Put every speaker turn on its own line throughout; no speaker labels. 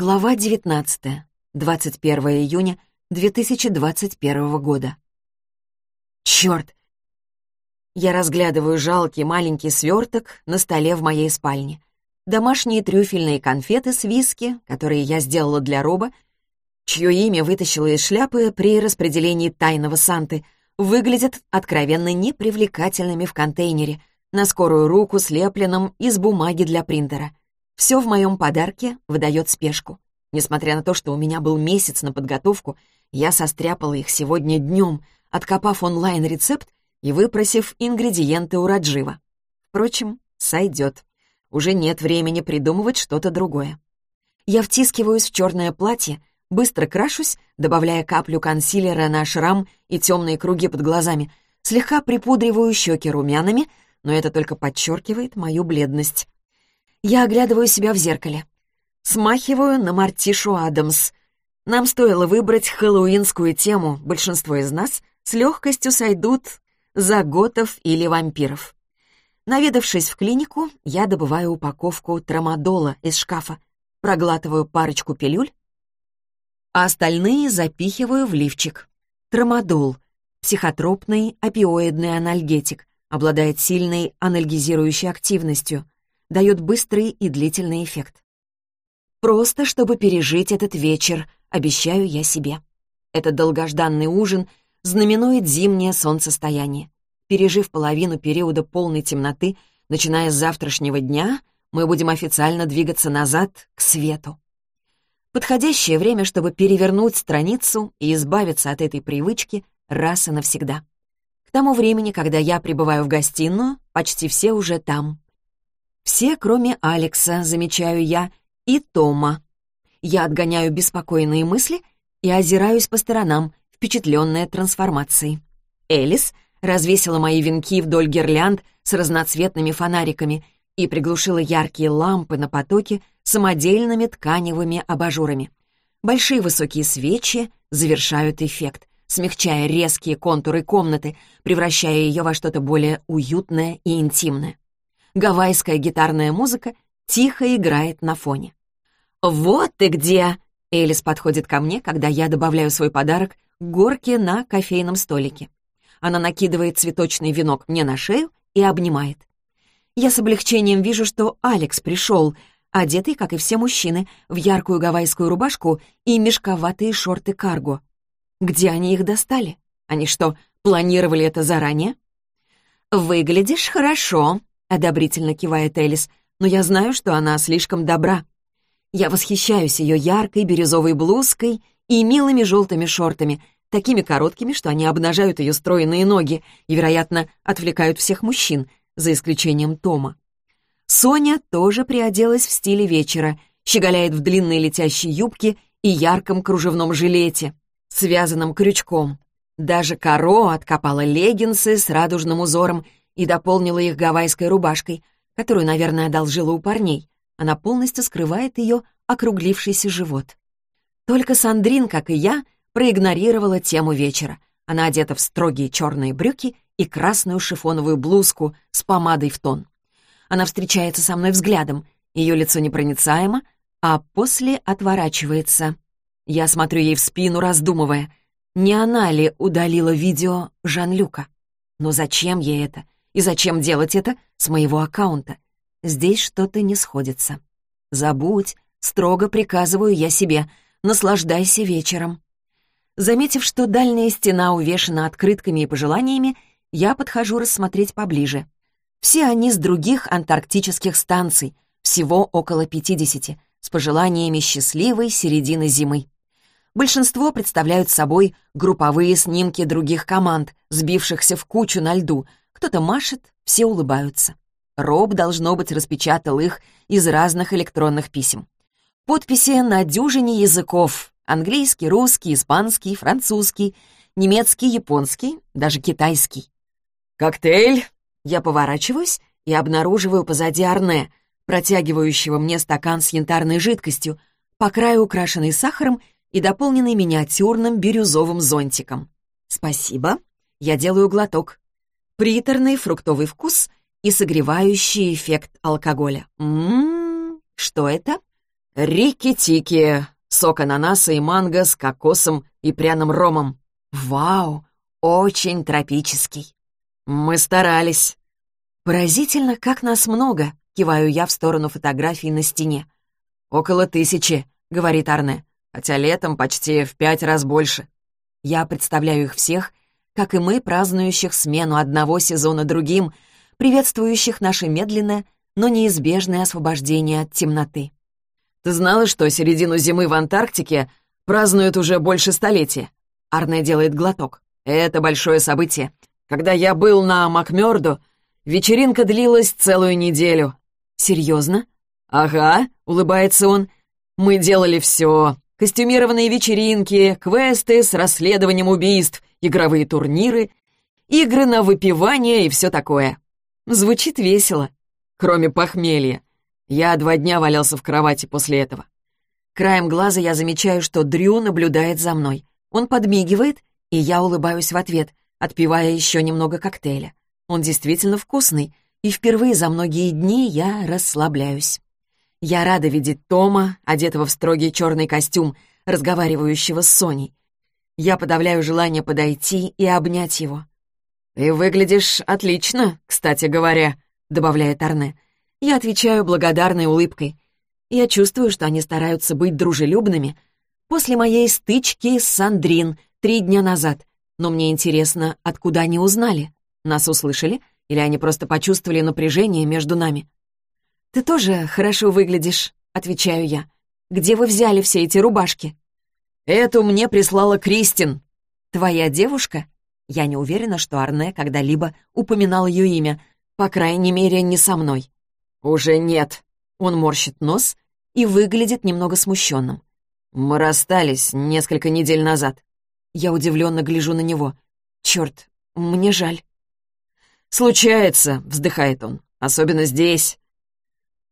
Глава 19. 21 июня 2021 года. Черт! Я разглядываю жалкий маленький сверток на столе в моей спальне. Домашние трюфельные конфеты с виски, которые я сделала для Роба, чье имя вытащила из шляпы при распределении тайного Санты, выглядят откровенно непривлекательными в контейнере, на скорую руку слепленном из бумаги для принтера — все в моем подарке выдает спешку. Несмотря на то, что у меня был месяц на подготовку, я состряпала их сегодня днем, откопав онлайн-рецепт и выпросив ингредиенты у Раджива. Впрочем, сойдет. Уже нет времени придумывать что-то другое. Я втискиваюсь в черное платье, быстро крашусь, добавляя каплю консилера на шрам и темные круги под глазами, слегка припудриваю щеки румянами, но это только подчеркивает мою бледность. Я оглядываю себя в зеркале. Смахиваю на Мартишу Адамс. Нам стоило выбрать хэллоуинскую тему. Большинство из нас с легкостью сойдут за готов или вампиров. Наведавшись в клинику, я добываю упаковку трамадола из шкафа, проглатываю парочку пилюль, а остальные запихиваю в лифчик. Трамадол — психотропный опиоидный анальгетик, обладает сильной анальгизирующей активностью, дает быстрый и длительный эффект. Просто чтобы пережить этот вечер, обещаю я себе. Этот долгожданный ужин знаменует зимнее солнцестояние. Пережив половину периода полной темноты, начиная с завтрашнего дня, мы будем официально двигаться назад к свету. Подходящее время, чтобы перевернуть страницу и избавиться от этой привычки раз и навсегда. К тому времени, когда я прибываю в гостиную, почти все уже там. Все, кроме Алекса, замечаю я, и Тома. Я отгоняю беспокойные мысли и озираюсь по сторонам, впечатленная трансформацией. Элис развесила мои венки вдоль гирлянд с разноцветными фонариками и приглушила яркие лампы на потоке самодельными тканевыми абажурами. Большие высокие свечи завершают эффект, смягчая резкие контуры комнаты, превращая ее во что-то более уютное и интимное гавайская гитарная музыка тихо играет на фоне. «Вот ты где!» Элис подходит ко мне, когда я добавляю свой подарок к горке на кофейном столике. Она накидывает цветочный венок мне на шею и обнимает. Я с облегчением вижу, что Алекс пришел, одетый, как и все мужчины, в яркую гавайскую рубашку и мешковатые шорты карго. Где они их достали? Они что, планировали это заранее? «Выглядишь хорошо», одобрительно кивает Элис, но я знаю, что она слишком добра. Я восхищаюсь ее яркой бирюзовой блузкой и милыми желтыми шортами, такими короткими, что они обнажают ее стройные ноги и, вероятно, отвлекают всех мужчин, за исключением Тома. Соня тоже приоделась в стиле вечера, щеголяет в длинной летящей юбке и ярком кружевном жилете, связанном крючком. Даже Каро откопала леггинсы с радужным узором и дополнила их гавайской рубашкой, которую, наверное, одолжила у парней. Она полностью скрывает ее округлившийся живот. Только Сандрин, как и я, проигнорировала тему вечера. Она одета в строгие черные брюки и красную шифоновую блузку с помадой в тон. Она встречается со мной взглядом, ее лицо непроницаемо, а после отворачивается. Я смотрю ей в спину, раздумывая, не она ли удалила видео Жан-Люка. Но зачем ей это? И зачем делать это с моего аккаунта? Здесь что-то не сходится. Забудь, строго приказываю я себе, наслаждайся вечером. Заметив, что дальняя стена увешана открытками и пожеланиями, я подхожу рассмотреть поближе. Все они с других антарктических станций, всего около 50, с пожеланиями счастливой середины зимы. Большинство представляют собой групповые снимки других команд, сбившихся в кучу на льду — кто-то машет, все улыбаются. Роб, должно быть, распечатал их из разных электронных писем. Подписи на дюжине языков. Английский, русский, испанский, французский, немецкий, японский, даже китайский. «Коктейль!» Я поворачиваюсь и обнаруживаю позади Арне, протягивающего мне стакан с янтарной жидкостью, по краю украшенный сахаром и дополненный миниатюрным бирюзовым зонтиком. «Спасибо». Я делаю глоток приторный фруктовый вкус и согревающий эффект алкоголя. Ммм, что это?
Рики-тики, сок ананаса и манго с кокосом и пряным ромом.
Вау, очень тропический.
Мы старались.
Поразительно, как нас много, киваю я в сторону фотографий на стене.
Около тысячи, говорит Арне, хотя летом почти в пять раз больше.
Я представляю их всех, как и мы, празднующих смену одного сезона другим, приветствующих наше медленное, но неизбежное освобождение от темноты.
«Ты знала, что середину зимы в Антарктике празднуют уже больше столетия?» Арне делает глоток. «Это большое событие. Когда я был на Макмёрду, вечеринка длилась целую неделю».
«Серьезно?»
«Ага», — улыбается он. «Мы делали все. Костюмированные вечеринки, квесты с расследованием убийств, игровые турниры, игры на выпивание и все такое. Звучит весело, кроме похмелья. Я два дня валялся в кровати после этого.
Краем глаза я замечаю, что Дрю наблюдает за мной. Он подмигивает, и я улыбаюсь в ответ, отпивая еще немного коктейля. Он действительно вкусный, и впервые за многие дни я расслабляюсь. Я рада видеть Тома, одетого в строгий черный костюм, разговаривающего с Соней. Я подавляю желание подойти и обнять его.
«Ты выглядишь отлично, кстати говоря», — добавляет Арне.
Я отвечаю благодарной улыбкой. Я чувствую, что они стараются быть дружелюбными. После моей стычки с Сандрин три дня назад. Но мне интересно, откуда они узнали? Нас услышали? Или они просто почувствовали напряжение между нами? «Ты тоже хорошо выглядишь», — отвечаю я. «Где вы взяли все эти рубашки?»
«Эту мне прислала Кристин».
«Твоя девушка?» Я не уверена, что Арне когда-либо упоминал ее имя, по крайней мере, не со мной.
«Уже нет».
Он морщит нос и выглядит немного смущенным.
«Мы расстались несколько недель назад».
Я удивленно гляжу на него. «Черт, мне жаль».
«Случается», — вздыхает он, — «особенно здесь».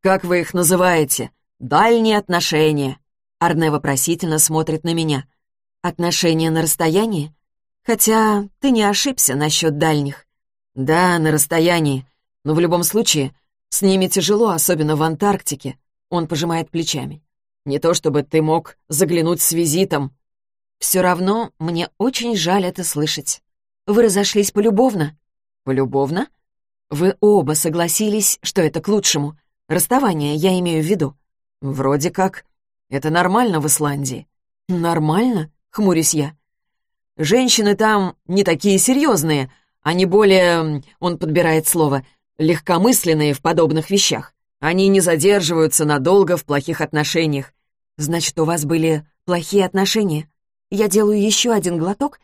«Как вы их называете? Дальние отношения?»
Арне вопросительно смотрит на меня. «Отношения на расстоянии? Хотя ты не ошибся насчет дальних».
«Да, на расстоянии. Но в любом случае, с ними тяжело, особенно в Антарктике». Он пожимает плечами. «Не то чтобы ты мог заглянуть с визитом».
«Все равно мне очень жаль это слышать. Вы разошлись полюбовно?»
«Полюбовно?»
«Вы оба согласились, что это к лучшему. Расставание, я имею в виду».
«Вроде как. Это нормально в Исландии».
«Нормально?» — хмурюсь я.
«Женщины там не такие серьезные, они более...» — он подбирает слово «легкомысленные в подобных вещах. Они не задерживаются надолго в плохих отношениях.
Значит, у вас были плохие отношения? Я делаю еще один глоток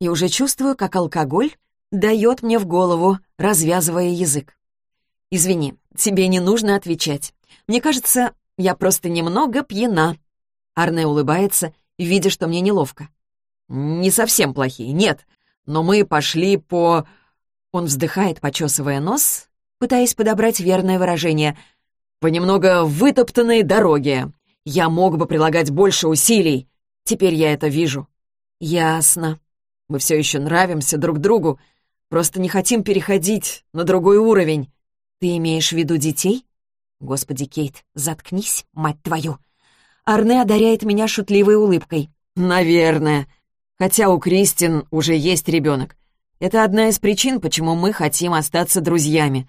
и уже чувствую, как алкоголь дает мне в голову, развязывая язык. Извини, тебе не нужно отвечать. Мне кажется, я просто немного пьяна». Арне улыбается, видя, что мне неловко.
«Не совсем плохие, нет. Но мы пошли по...»
Он вздыхает, почесывая нос, пытаясь подобрать верное выражение.
«По немного вытоптанной дороге. Я мог бы прилагать больше усилий. Теперь я это вижу».
«Ясно.
Мы все еще нравимся друг другу, просто не хотим переходить на другой уровень».
«Ты имеешь в виду детей?» «Господи, Кейт, заткнись, мать твою!» Арне одаряет меня шутливой улыбкой.
«Наверное. Хотя у Кристин уже есть ребенок. Это одна из причин, почему мы хотим остаться друзьями.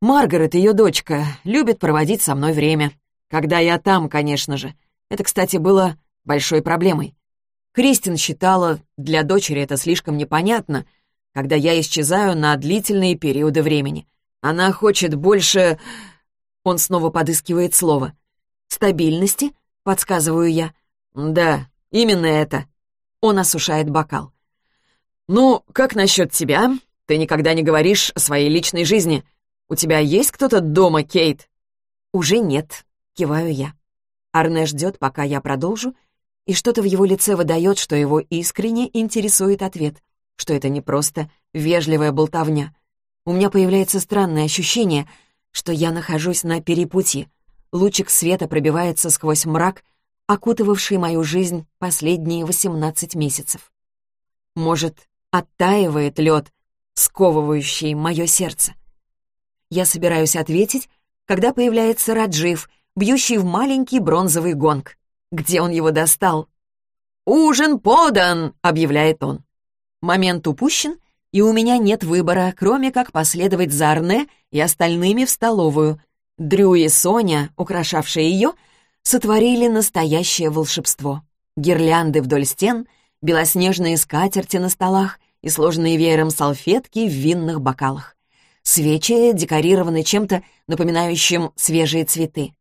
Маргарет, ее дочка, любит проводить со мной время. Когда я там, конечно же. Это, кстати, было большой проблемой. Кристин считала, для дочери это слишком непонятно, когда я исчезаю на длительные периоды времени. Она хочет больше... Он снова подыскивает слово.
«Стабильности?» — подсказываю я.
«Да, именно это».
Он осушает бокал.
«Ну, как насчет тебя? Ты никогда не говоришь о своей личной жизни. У тебя есть кто-то дома, Кейт?»
«Уже нет», — киваю я. Арне ждет, пока я продолжу, и что-то в его лице выдает, что его искренне интересует ответ, что это не просто вежливая болтовня. У меня появляется странное ощущение — что я нахожусь на перепутье. Лучик света пробивается сквозь мрак, окутывавший мою жизнь последние 18 месяцев. Может, оттаивает лед, сковывающий мое сердце. Я собираюсь ответить, когда появляется Раджив, бьющий в маленький бронзовый гонг. Где он его достал? «Ужин подан!» — объявляет он. Момент упущен, и у меня нет выбора, кроме как последовать за Арне и остальными в столовую. Дрю и Соня, украшавшие ее, сотворили настоящее волшебство. Гирлянды вдоль стен, белоснежные скатерти на столах и сложенные веером салфетки в винных бокалах. Свечи декорированы чем-то, напоминающим свежие цветы.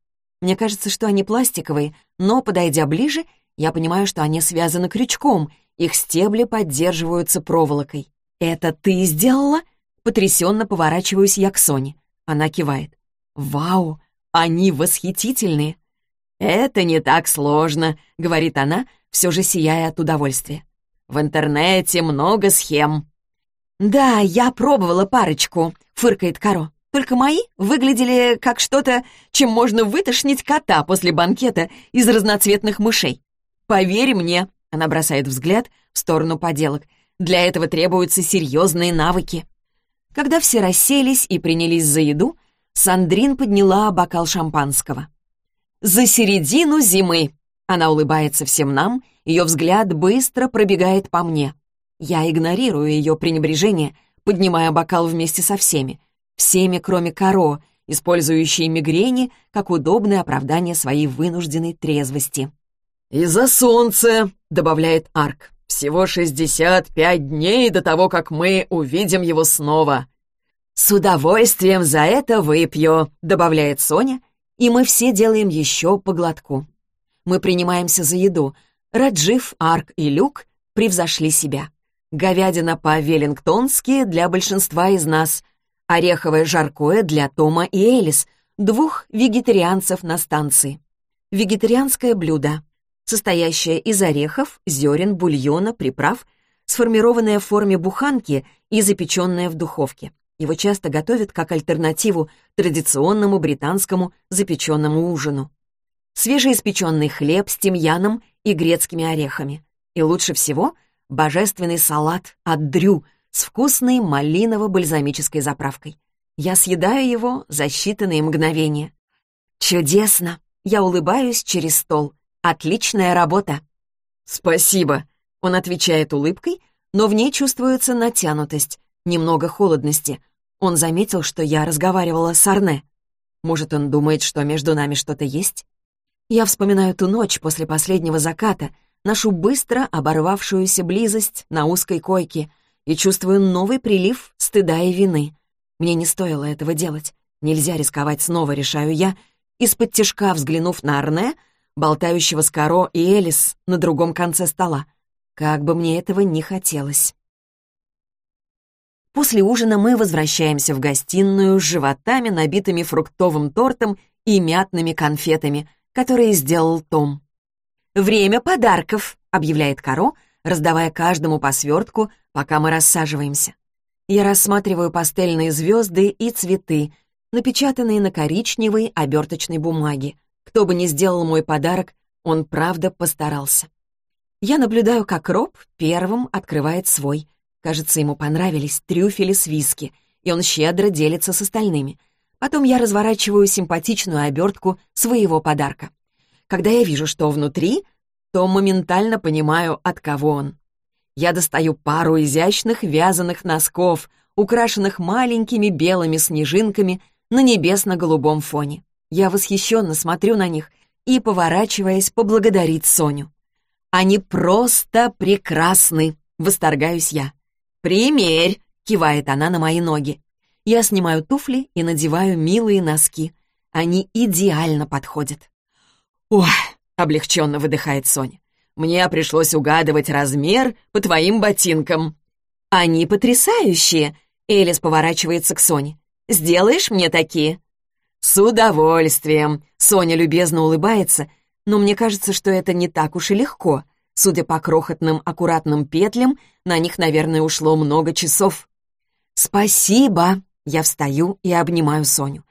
Мне кажется, что они пластиковые, но, подойдя ближе, я понимаю, что они связаны крючком, их стебли поддерживаются проволокой. «Это ты сделала?» Потрясенно поворачиваюсь я к Соне. Она кивает. «Вау, они восхитительные!» «Это не так сложно», — говорит она, все же сияя от удовольствия. «В интернете много схем». «Да, я пробовала парочку», — фыркает Каро. «Только мои выглядели как что-то, чем можно вытошнить кота после банкета из разноцветных мышей. Поверь мне», — она бросает взгляд в сторону поделок, «для этого требуются серьезные навыки». Когда все расселись и принялись за еду, Сандрин подняла бокал шампанского. «За середину зимы!» Она улыбается всем нам, ее взгляд быстро пробегает по мне. Я игнорирую ее пренебрежение, поднимая бокал вместе со всеми. Всеми, кроме Каро, использующей мигрени как удобное оправдание своей вынужденной трезвости.
«Из-за солнца», — добавляет Арк. «Всего 65 дней до того, как мы увидим его снова».
«С удовольствием за это выпью», — добавляет Соня, и мы все делаем еще по глотку. Мы принимаемся за еду. Раджив, Арк и Люк превзошли себя. Говядина по-веллингтонски для большинства из нас, ореховое жаркое для Тома и Элис, двух вегетарианцев на станции. Вегетарианское блюдо состоящая из орехов, зерен, бульона, приправ, сформированная в форме буханки и запеченная в духовке. Его часто готовят как альтернативу традиционному британскому запеченному ужину. Свежеиспеченный хлеб с тимьяном и грецкими орехами. И лучше всего божественный салат от дрю с вкусной малиново-бальзамической заправкой. Я съедаю его за считанные мгновения. Чудесно! Я улыбаюсь через стол. Отличная работа!»
«Спасибо!» Он отвечает улыбкой, но в ней чувствуется натянутость, немного холодности. Он заметил, что я разговаривала с Арне. Может, он думает, что между нами что-то есть? Я вспоминаю ту ночь после последнего заката, нашу быстро оборвавшуюся близость на узкой койке и чувствую новый прилив стыда и вины. Мне не стоило этого делать. Нельзя рисковать снова, решаю я, из-под тяжка взглянув на Арне — болтающего с Каро и Элис на другом конце стола. Как бы мне этого не хотелось. После ужина мы возвращаемся в гостиную с животами, набитыми фруктовым тортом и мятными конфетами, которые сделал Том. «Время подарков», — объявляет Каро, раздавая каждому по свертку, пока мы рассаживаемся. Я рассматриваю пастельные звезды и цветы, напечатанные на коричневой оберточной бумаге. Кто бы ни сделал мой подарок, он правда постарался. Я наблюдаю, как Роб первым открывает свой. Кажется, ему понравились трюфели с виски, и он щедро делится с остальными. Потом я разворачиваю симпатичную обертку своего подарка. Когда я вижу, что внутри, то моментально понимаю, от кого он. Я достаю пару изящных вязаных носков, украшенных маленькими белыми снежинками на небесно-голубом фоне. Я восхищенно смотрю на них и, поворачиваясь, поблагодарить Соню. «Они просто прекрасны!» — восторгаюсь я. «Примерь!» — кивает она на мои ноги. Я снимаю туфли и надеваю милые носки. Они идеально подходят. «Ох!» — облегченно выдыхает Соня. «Мне пришлось угадывать размер по твоим ботинкам».
«Они потрясающие!» — Элис поворачивается к Соне. «Сделаешь мне такие?»
«С удовольствием!» — Соня любезно улыбается, но мне кажется, что это не так уж и легко. Судя по крохотным аккуратным петлям, на них, наверное, ушло много часов.
«Спасибо!» — я встаю и обнимаю Соню.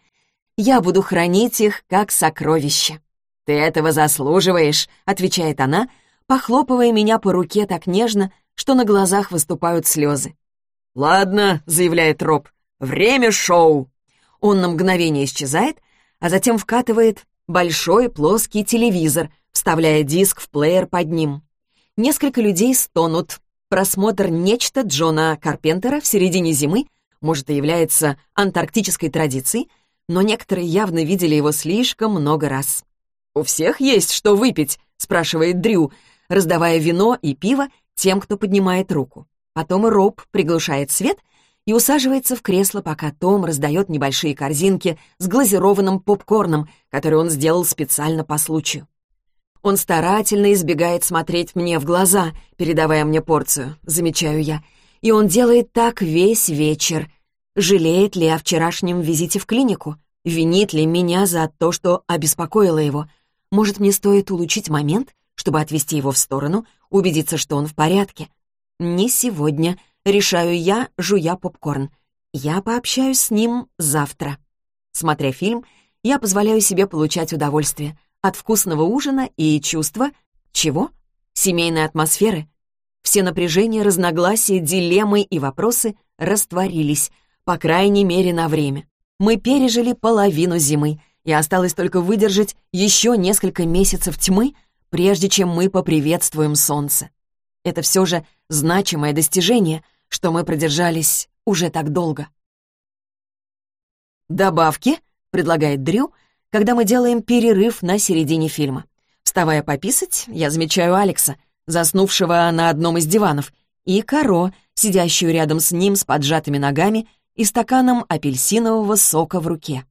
«Я буду хранить их как сокровище».
«Ты этого заслуживаешь», — отвечает она, похлопывая меня по руке так нежно, что на глазах выступают слезы. «Ладно», — заявляет Роб, — «время шоу». Он на мгновение исчезает, а затем вкатывает
большой плоский телевизор, вставляя диск в плеер под ним. Несколько людей стонут. Просмотр «Нечто» Джона Карпентера в середине зимы может и является антарктической традицией, но некоторые явно видели его слишком много раз. «У всех есть что выпить?» — спрашивает Дрю, раздавая вино и пиво тем, кто поднимает руку. Потом Роб приглушает свет и усаживается в кресло, пока Том раздает небольшие корзинки с глазированным попкорном, который он сделал специально по случаю. Он старательно избегает смотреть мне в глаза, передавая мне порцию, замечаю я. И он делает так весь вечер. Жалеет ли о вчерашнем визите в клинику? Винит ли меня за то, что обеспокоило его? Может, мне стоит улучшить момент, чтобы отвести его в сторону, убедиться, что он в порядке? Не сегодня, решаю я, жуя попкорн. Я пообщаюсь с ним завтра. Смотря фильм, я позволяю себе получать удовольствие от вкусного ужина и чувства... Чего? Семейной атмосферы? Все напряжения, разногласия, дилеммы и вопросы растворились, по крайней мере, на время. Мы пережили половину зимы, и осталось только выдержать еще несколько месяцев тьмы, прежде чем мы поприветствуем солнце. Это все же значимое достижение, что мы продержались уже так долго. «Добавки?» — предлагает Дрю, когда мы делаем перерыв на середине фильма. Вставая пописать, я замечаю Алекса, заснувшего на одном из диванов, и Каро, сидящую рядом с ним с поджатыми ногами и стаканом апельсинового сока в руке.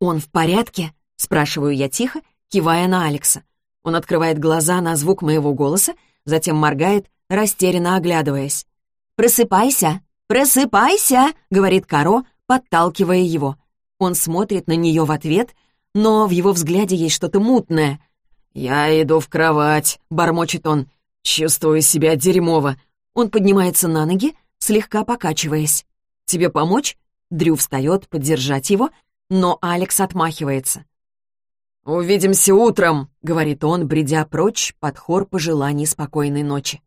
«Он в порядке?» — спрашиваю я тихо, кивая на Алекса. Он открывает глаза на звук моего голоса, затем моргает, растерянно оглядываясь. «Просыпайся! Просыпайся!» — говорит Каро, подталкивая его. Он смотрит на нее в ответ, но в его взгляде есть что-то мутное. «Я иду в кровать», — бормочет он. «Чувствую себя дерьмово». Он поднимается на ноги, слегка покачиваясь. «Тебе помочь?» Дрю встает поддержать его, но Алекс отмахивается. «Увидимся утром», — говорит он, бредя прочь под хор пожеланий спокойной ночи.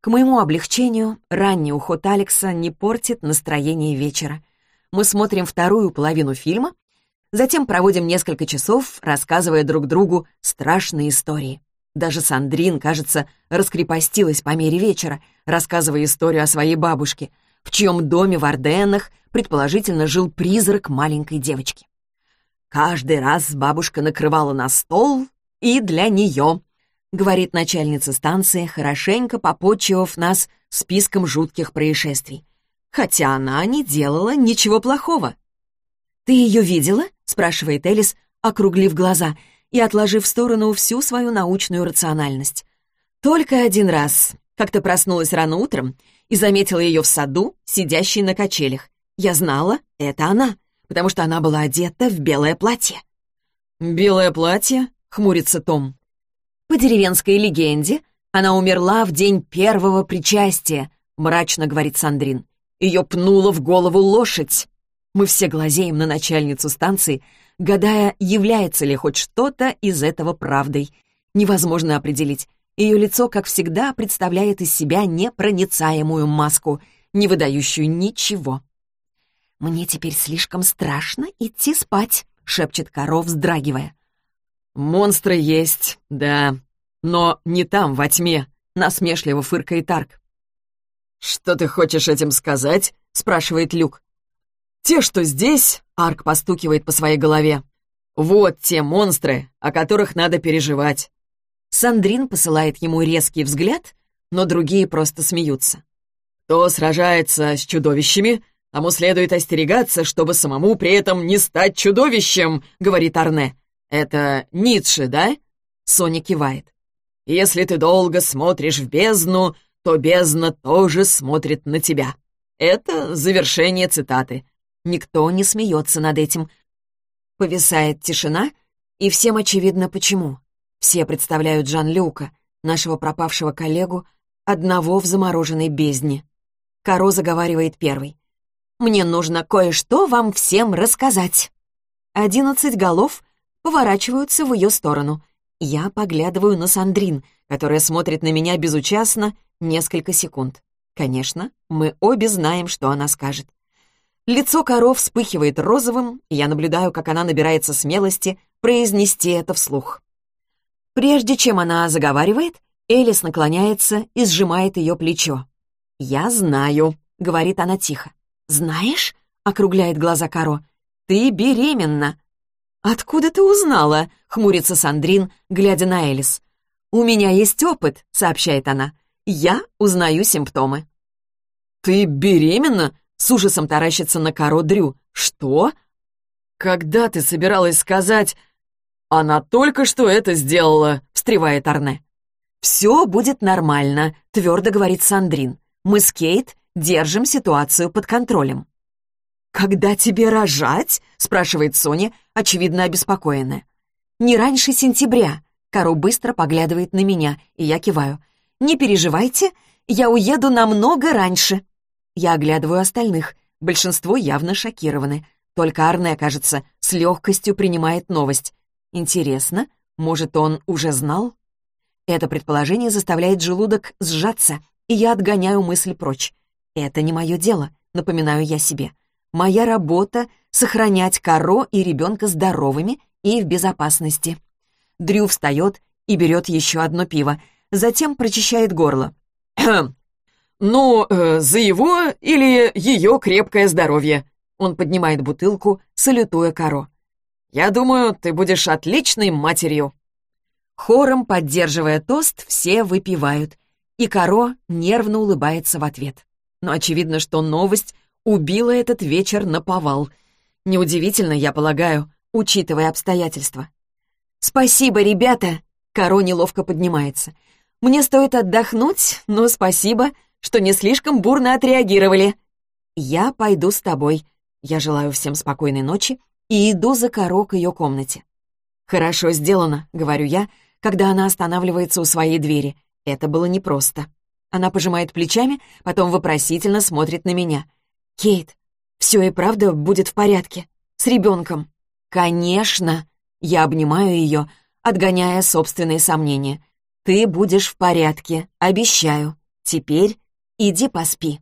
К моему облегчению, ранний уход Алекса не портит настроение вечера мы смотрим вторую половину фильма, затем проводим несколько часов, рассказывая друг другу страшные истории. Даже Сандрин, кажется, раскрепостилась по мере вечера, рассказывая историю о своей бабушке, в чьем доме в Орденах предположительно жил призрак маленькой девочки. «Каждый раз бабушка накрывала на стол и для нее», — говорит начальница станции, хорошенько попотчевав нас списком жутких происшествий хотя она не делала ничего плохого. «Ты ее видела?» — спрашивает Элис, округлив глаза и отложив в сторону всю свою научную рациональность. «Только один раз. Как-то проснулась рано утром и заметила ее в саду, сидящей на качелях. Я знала, это она, потому что она была одета в белое платье». «Белое платье?» — хмурится Том. «По деревенской легенде она умерла в день первого причастия», — мрачно говорит Сандрин. Ее пнула в голову лошадь. Мы все глазеем на начальницу станции, гадая, является ли хоть что-то из этого правдой. Невозможно определить. Ее лицо, как всегда, представляет из себя непроницаемую маску, не выдающую ничего. «Мне теперь слишком страшно идти спать», — шепчет коров, вздрагивая. «Монстры есть, да, но не там, во тьме», — насмешливо фыркает Арк. «Что ты хочешь этим сказать?» — спрашивает Люк. «Те, что здесь...» — Арк постукивает по своей голове. «Вот те монстры, о которых надо переживать». Сандрин посылает ему резкий взгляд, но другие просто смеются. «Кто сражается с чудовищами, тому следует остерегаться, чтобы самому при этом не стать чудовищем», — говорит Арне. «Это Ницше, да?» Соня кивает. «Если ты долго смотришь в бездну, то бездна тоже смотрит на тебя. Это завершение цитаты. Никто не смеется над этим. Повисает тишина, и всем очевидно почему. Все представляют Жан-Люка, нашего пропавшего коллегу, одного в замороженной бездне. Каро заговаривает первый. «Мне нужно кое-что вам всем рассказать». Одиннадцать голов поворачиваются в ее сторону. Я поглядываю на Сандрин, которая смотрит на меня безучастно несколько секунд. Конечно, мы обе знаем, что она скажет. Лицо коров вспыхивает розовым, и я наблюдаю, как она набирается смелости произнести это вслух. Прежде чем она заговаривает, Элис наклоняется и сжимает ее плечо. «Я знаю», — говорит она тихо. «Знаешь?» — округляет глаза Каро. «Ты беременна». «Откуда ты узнала?» — хмурится Сандрин, глядя на Элис. «У меня есть опыт», — сообщает она. «Я узнаю симптомы».
«Ты беременна?» — с ужасом таращится на Каро Дрю. «Что?» «Когда ты собиралась сказать...» «Она только что это сделала», — встревает Арне.
«Все будет нормально», — твердо говорит Сандрин. «Мы с Кейт держим ситуацию под контролем». «Когда тебе рожать?» — спрашивает Соня, очевидно обеспокоенная. «Не раньше сентября». Кару быстро поглядывает на меня, и я киваю. «Не переживайте, я уеду намного раньше». Я оглядываю остальных. Большинство явно шокированы. Только Арне, кажется, с легкостью принимает новость. Интересно, может, он уже знал? Это предположение заставляет желудок сжаться, и я отгоняю мысль прочь. Это не мое дело, напоминаю я себе. Моя работа — сохранять коро и ребенка здоровыми и в безопасности. Дрю встает и берет еще одно пиво, затем прочищает горло.
«Ну, э, за его или ее крепкое здоровье?» Он поднимает бутылку, салютуя коро. «Я думаю, ты будешь отличной матерью».
Хором, поддерживая тост, все выпивают, и Каро нервно улыбается в ответ. Но очевидно, что новость убила этот вечер на повал. Неудивительно, я полагаю, учитывая обстоятельства. «Спасибо, ребята!» — Каро неловко поднимается. «Мне стоит отдохнуть, но спасибо, что не слишком бурно отреагировали. Я пойду с тобой. Я желаю всем спокойной ночи и иду за Каро к ее комнате. «Хорошо сделано», — говорю я, когда она останавливается у своей двери. Это было непросто. Она пожимает плечами, потом вопросительно смотрит на меня. «Кейт, все и правда будет в порядке? С ребенком?» «Конечно!» Я обнимаю ее, отгоняя собственные сомнения. «Ты будешь в порядке, обещаю. Теперь иди поспи».